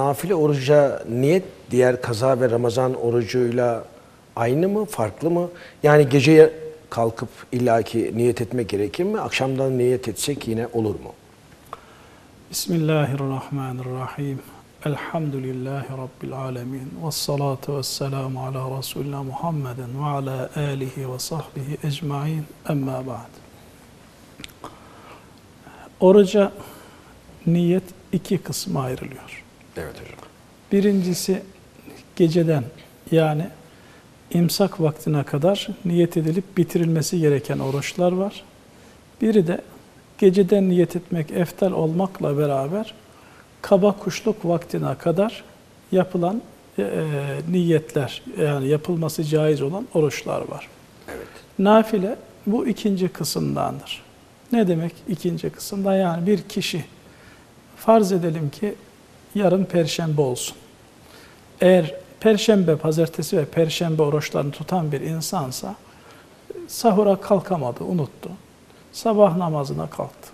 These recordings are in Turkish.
nafile oruca niyet diğer kaza ve Ramazan orucuyla aynı mı, farklı mı? Yani geceye kalkıp illaki niyet etmek gerekir mi? Akşamdan niyet etsek yine olur mu? Bismillahirrahmanirrahim. Elhamdülillahi Rabbil alemin. Ve salatu ve selamu ala Resulina Muhammeden ve ala alihi ve sahbihi ecmain. Emma ba'd. Oruca niyet iki kısma ayrılıyor. Evet hocam. Birincisi geceden yani imsak vaktine kadar niyet edilip bitirilmesi gereken oruçlar var. Biri de geceden niyet etmek eftal olmakla beraber kaba kuşluk vaktine kadar yapılan e, niyetler yani yapılması caiz olan oruçlar var. Evet. Nafile bu ikinci kısımdandır. Ne demek ikinci kısımda? Yani bir kişi farz edelim ki yarın perşembe olsun. Eğer perşembe, pazartesi ve perşembe oruçlarını tutan bir insansa sahura kalkamadı, unuttu. Sabah namazına kalktı.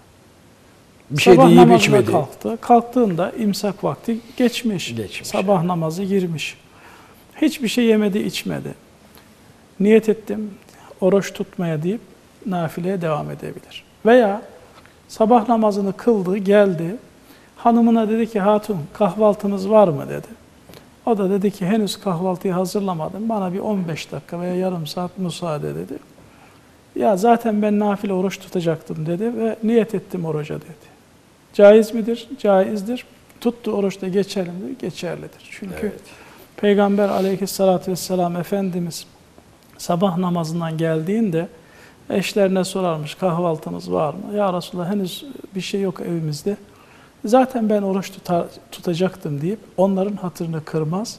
Bir şey de Sabah yiyip namazına içmedi. kalktı. Kalktığında imsak vakti geçmiş. Geçmiş, Sabah namazı girmiş. Hiçbir şey yemedi, içmedi. Niyet ettim oruç tutmaya deyip nafileye devam edebilir. Veya sabah namazını kıldı, geldi. Hanımına dedi ki hatun kahvaltımız var mı dedi. O da dedi ki henüz kahvaltıyı hazırlamadım. Bana bir 15 dakika veya yarım saat müsaade dedi. Ya zaten ben nafile oruç tutacaktım dedi ve niyet ettim oruca dedi. Caiz midir? Caizdir. Tuttu oruç da geçerli midir? Geçerlidir. Çünkü Evet. Peygamber aleyhissalatü vesselam Efendimiz sabah namazından geldiğinde eşlerine sorarmış kahvaltınız var mı? Ya Resulallah henüz bir şey yok evimizde. Zaten ben oruç tutar, tutacaktım deyip onların hatırını kırmaz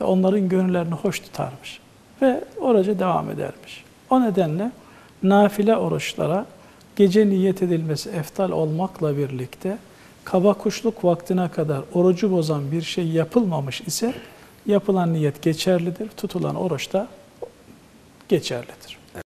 ve onların gönüllerini hoş tutarmış. Ve oruca devam edermiş. O nedenle nafile oruçlara gece niyet edilmesi eftal olmakla birlikte kaba kuşluk vaktine kadar orucu bozan bir şey yapılmamış ise yapılan niyet geçerlidir, tutulan oruç da geçerlidir.